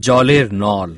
জলের নল।